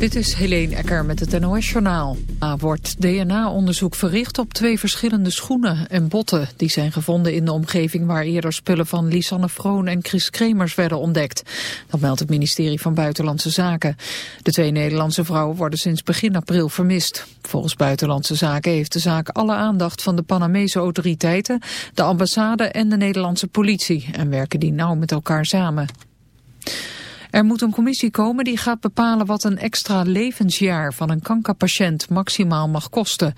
Dit is Helene Ecker met het NOS-journaal. Wordt DNA-onderzoek verricht op twee verschillende schoenen en botten... die zijn gevonden in de omgeving waar eerder spullen van Lisanne Vroon en Chris Kremers werden ontdekt. Dat meldt het ministerie van Buitenlandse Zaken. De twee Nederlandse vrouwen worden sinds begin april vermist. Volgens Buitenlandse Zaken heeft de zaak alle aandacht van de Panamese autoriteiten... de ambassade en de Nederlandse politie en werken die nauw met elkaar samen. Er moet een commissie komen die gaat bepalen wat een extra levensjaar van een kankerpatiënt maximaal mag kosten.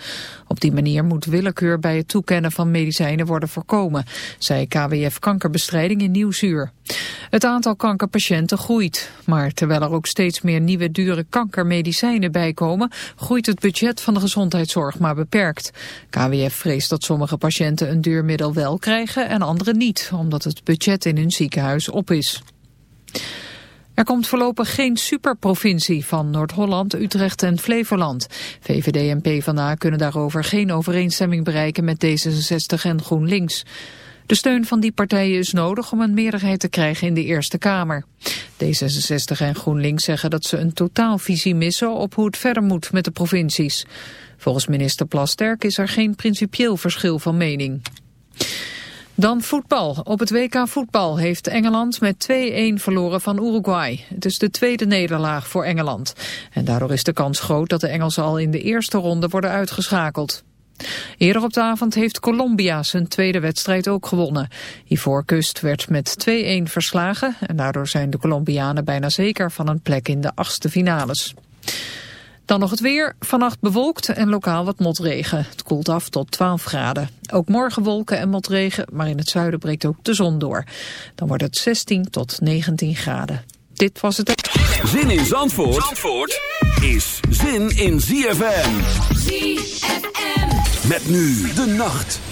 Op die manier moet willekeur bij het toekennen van medicijnen worden voorkomen, zei KWF Kankerbestrijding in Nieuwsuur. Het aantal kankerpatiënten groeit, maar terwijl er ook steeds meer nieuwe dure kankermedicijnen bijkomen, groeit het budget van de gezondheidszorg maar beperkt. KWF vreest dat sommige patiënten een duur middel wel krijgen en andere niet, omdat het budget in hun ziekenhuis op is. Er komt voorlopig geen superprovincie van Noord-Holland, Utrecht en Flevoland. VVD en PvdA kunnen daarover geen overeenstemming bereiken met D66 en GroenLinks. De steun van die partijen is nodig om een meerderheid te krijgen in de Eerste Kamer. D66 en GroenLinks zeggen dat ze een totaalvisie missen op hoe het verder moet met de provincies. Volgens minister Plasterk is er geen principieel verschil van mening. Dan voetbal. Op het WK voetbal heeft Engeland met 2-1 verloren van Uruguay. Het is de tweede nederlaag voor Engeland. En daardoor is de kans groot dat de Engelsen al in de eerste ronde worden uitgeschakeld. Eerder op de avond heeft Colombia zijn tweede wedstrijd ook gewonnen. Ivoorkust werd met 2-1 verslagen en daardoor zijn de Colombianen bijna zeker van een plek in de achtste finales. Dan nog het weer. Vannacht bewolkt en lokaal wat motregen. Het koelt af tot 12 graden. Ook morgen wolken en motregen, maar in het zuiden breekt ook de zon door. Dan wordt het 16 tot 19 graden. Dit was het... Zin in Zandvoort, Zandvoort is zin in ZFM. ZFM. Met nu de nacht.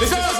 This is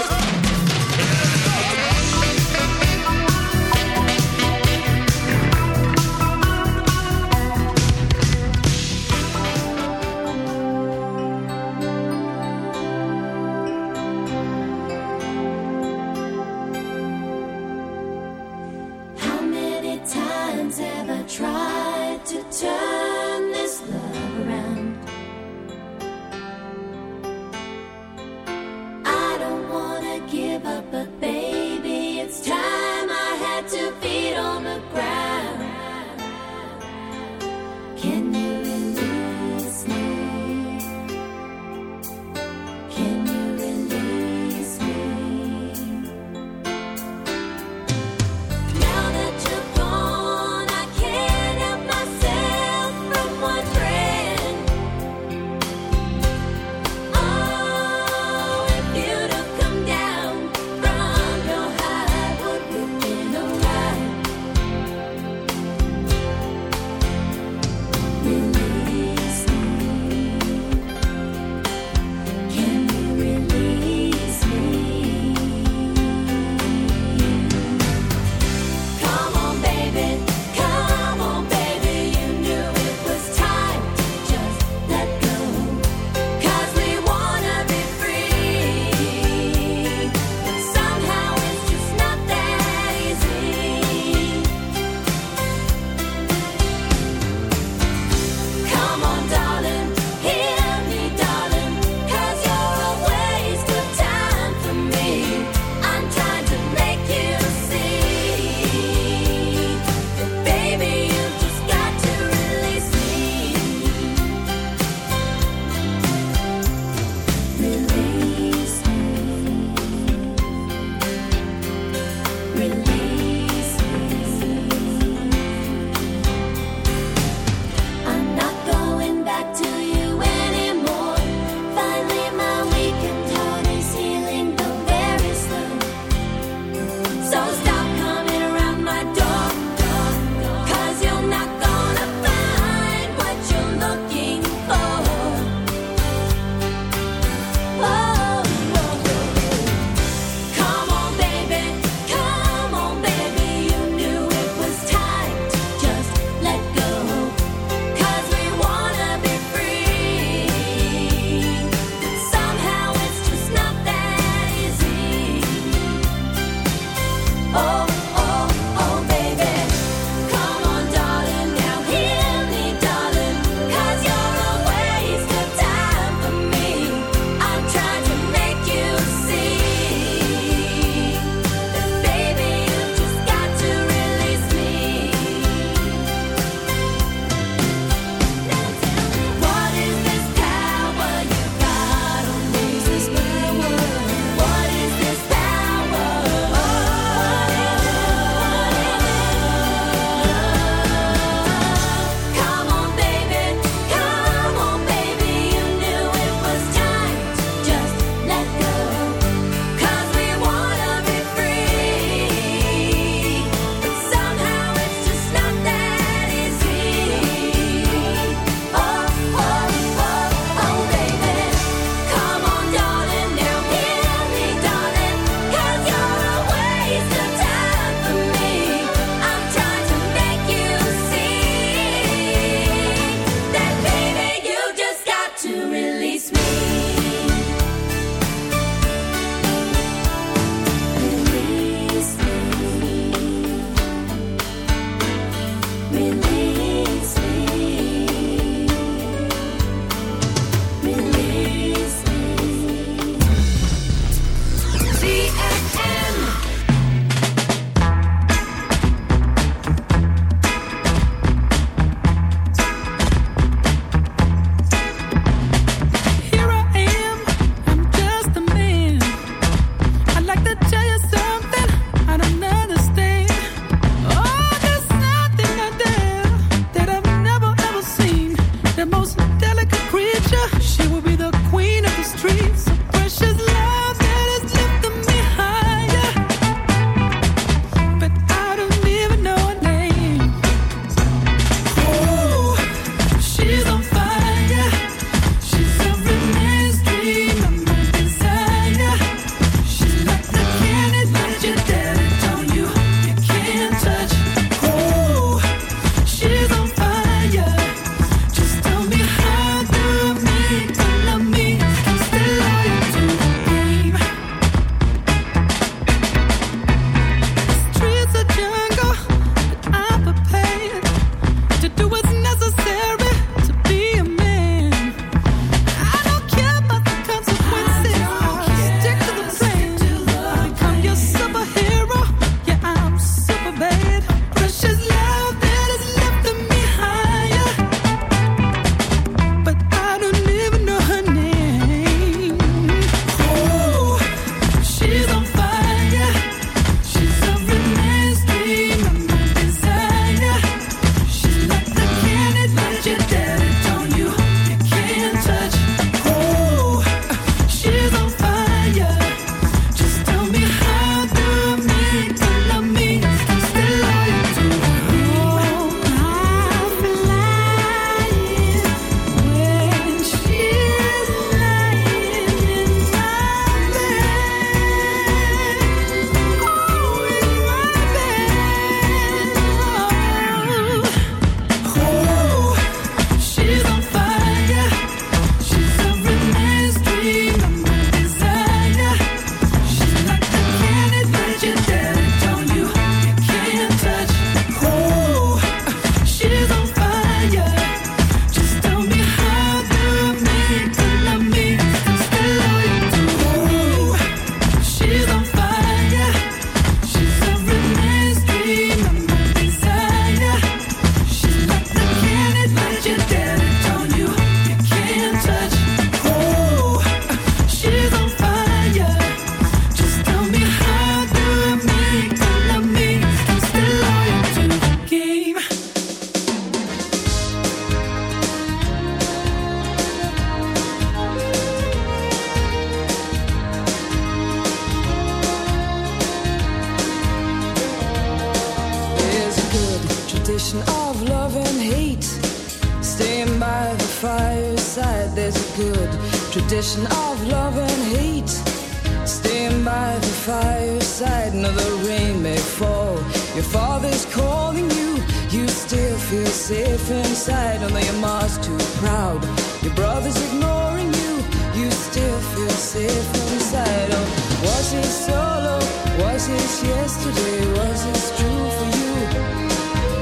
fireside, no, the rain may fall. Your father's calling you, you still feel safe inside. Although your mom's too proud, your brother's ignoring you, you still feel safe inside. Oh, was it solo? Was it yesterday? Was it true for you?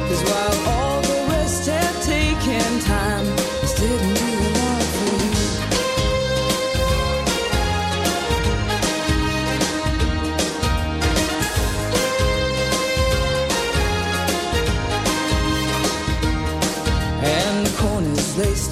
Cause while all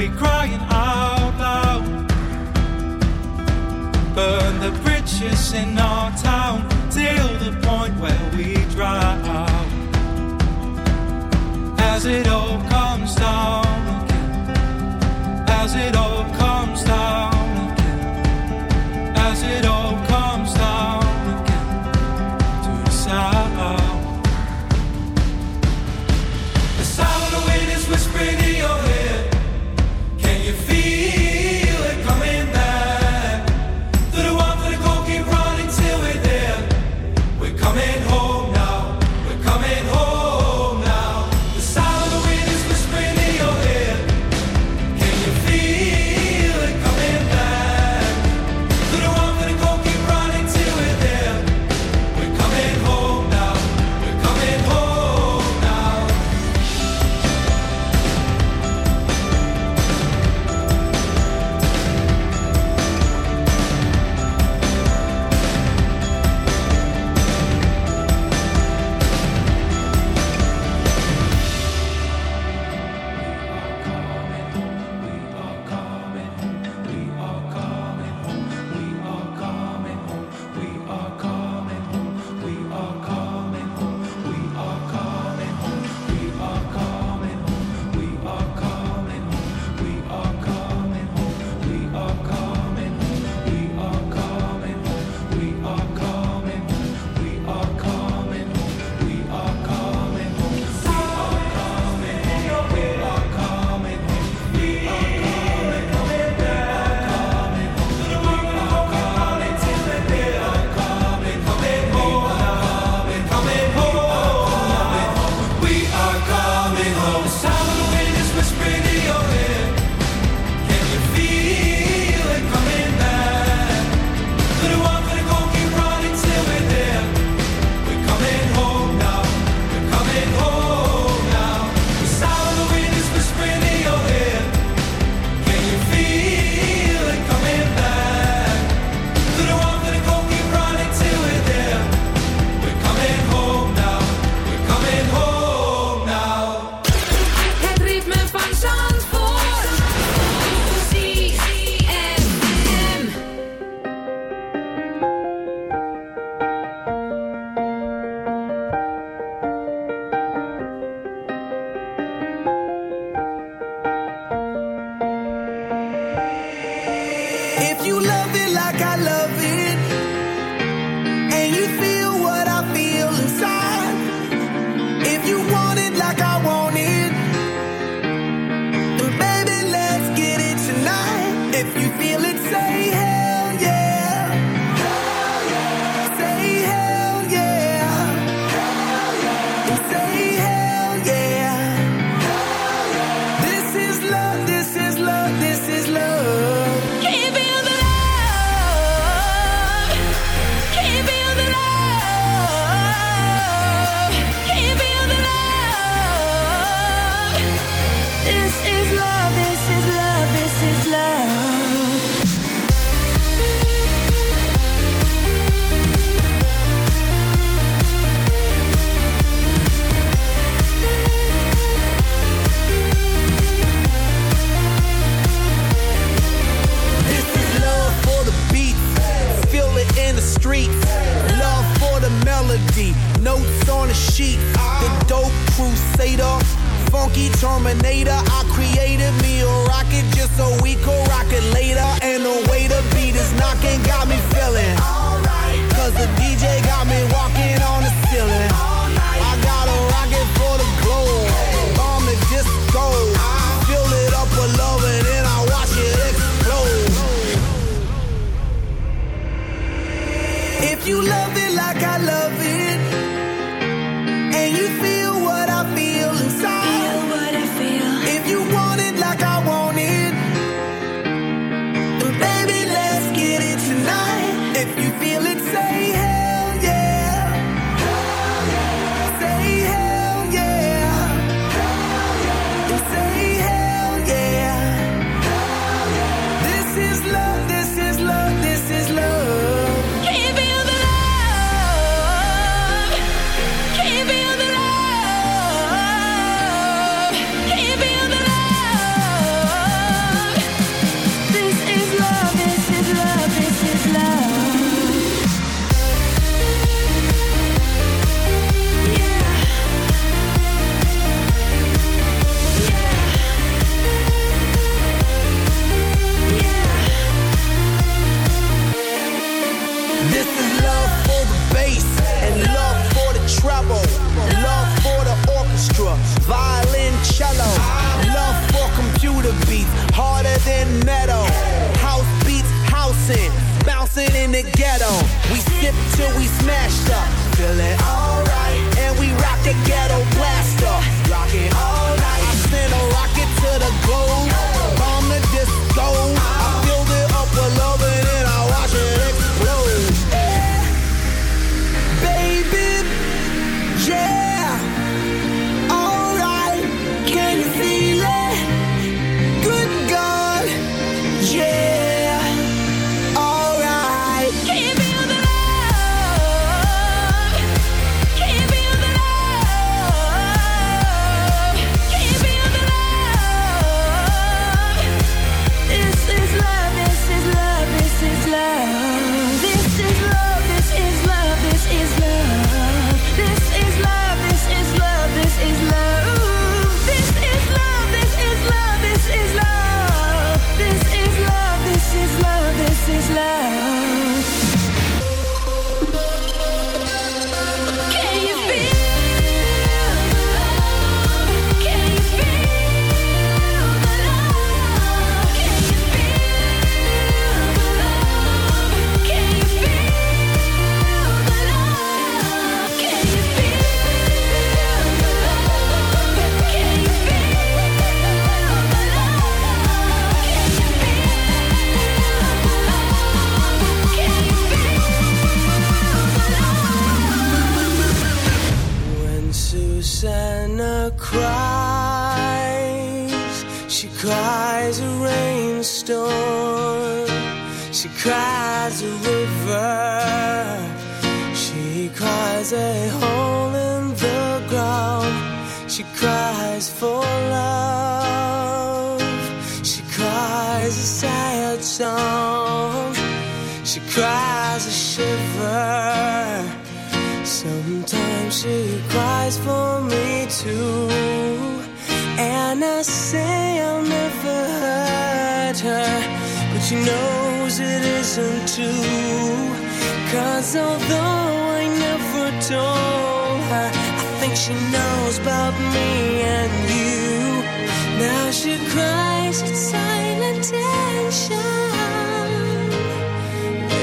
be crying out loud. Burn the bridges in our town till the point where we dry out. As it all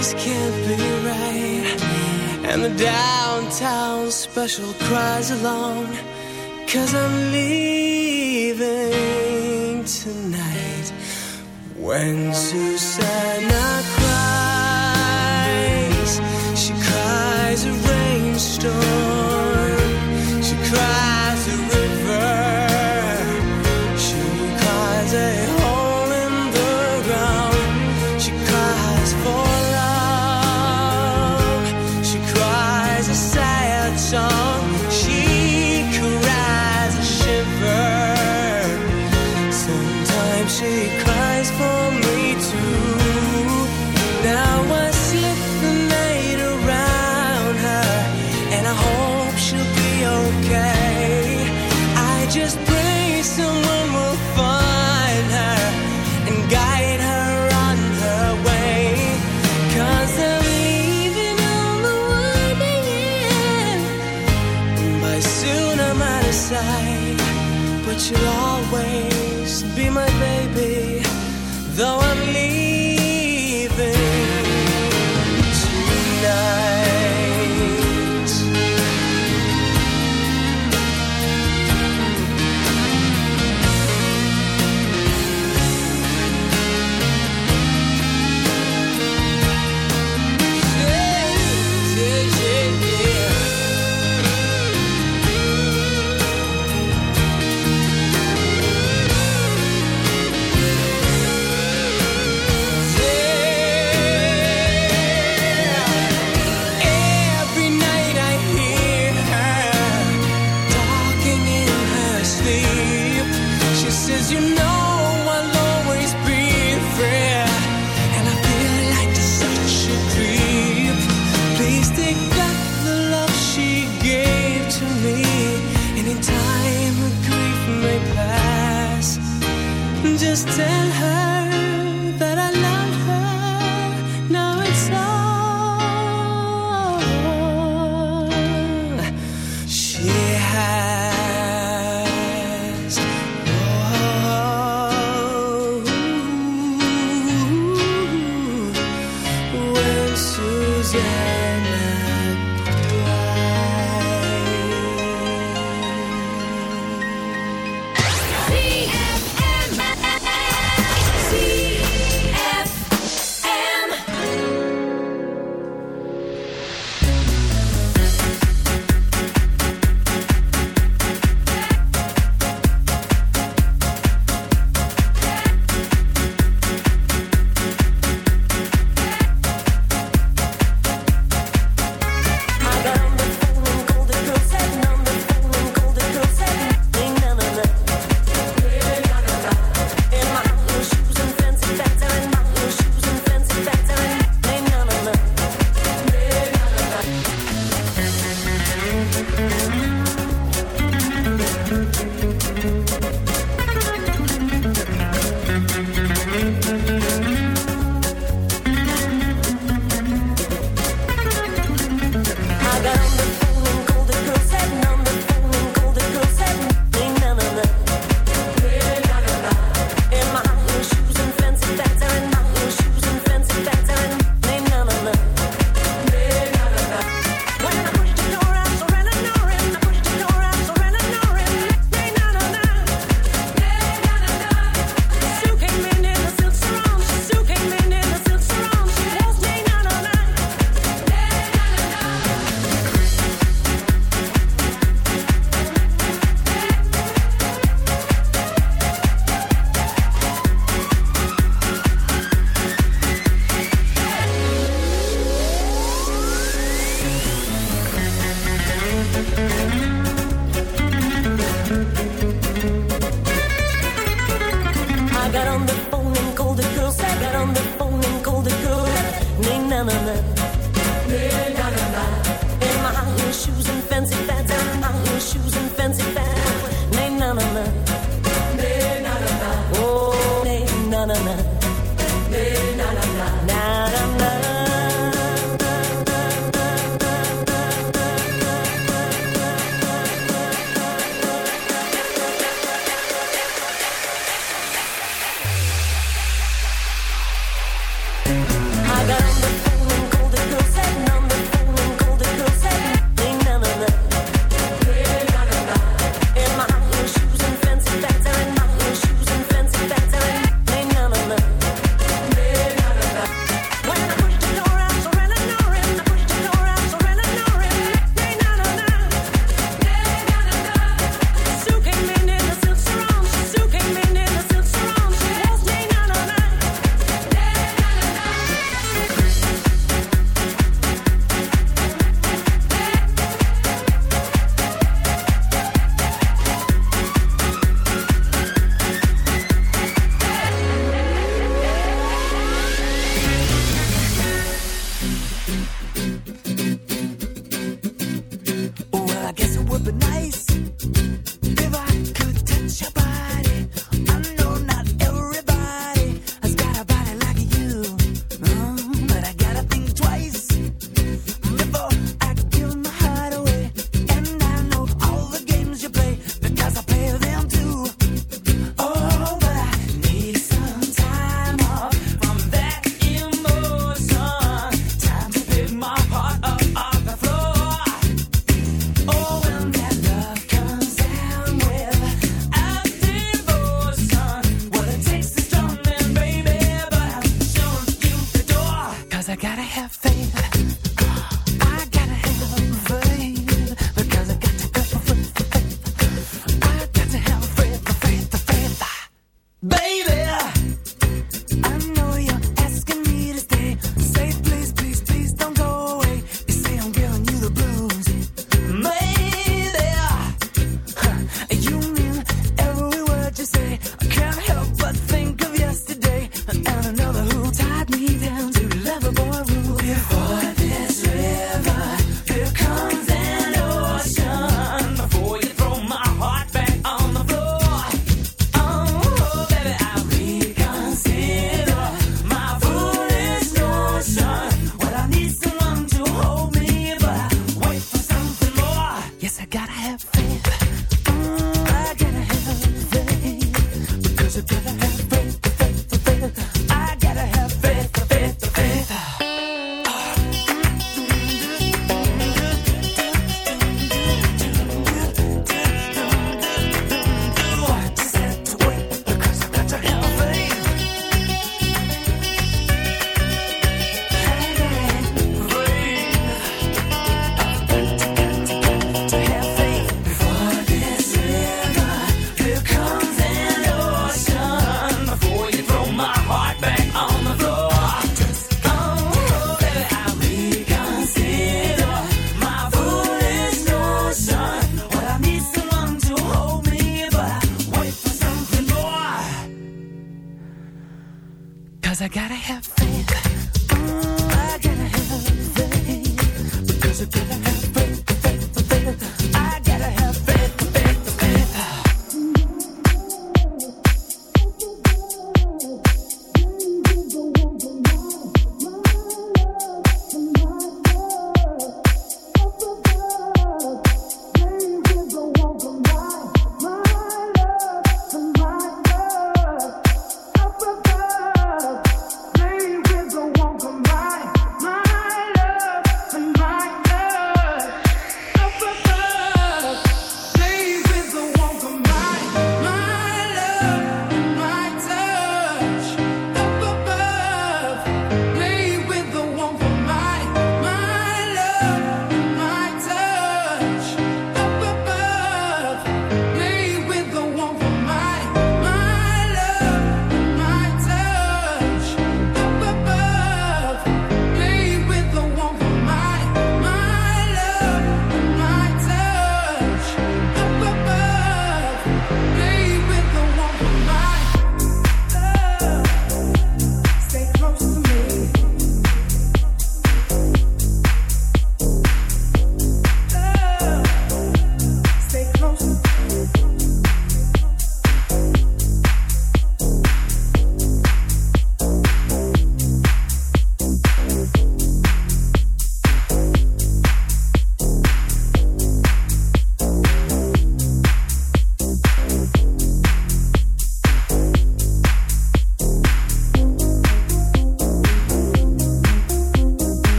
this can't be right. And the downtown special cries alone cause I'm leaving tonight. When Susannah cries, she cries a rainstorm.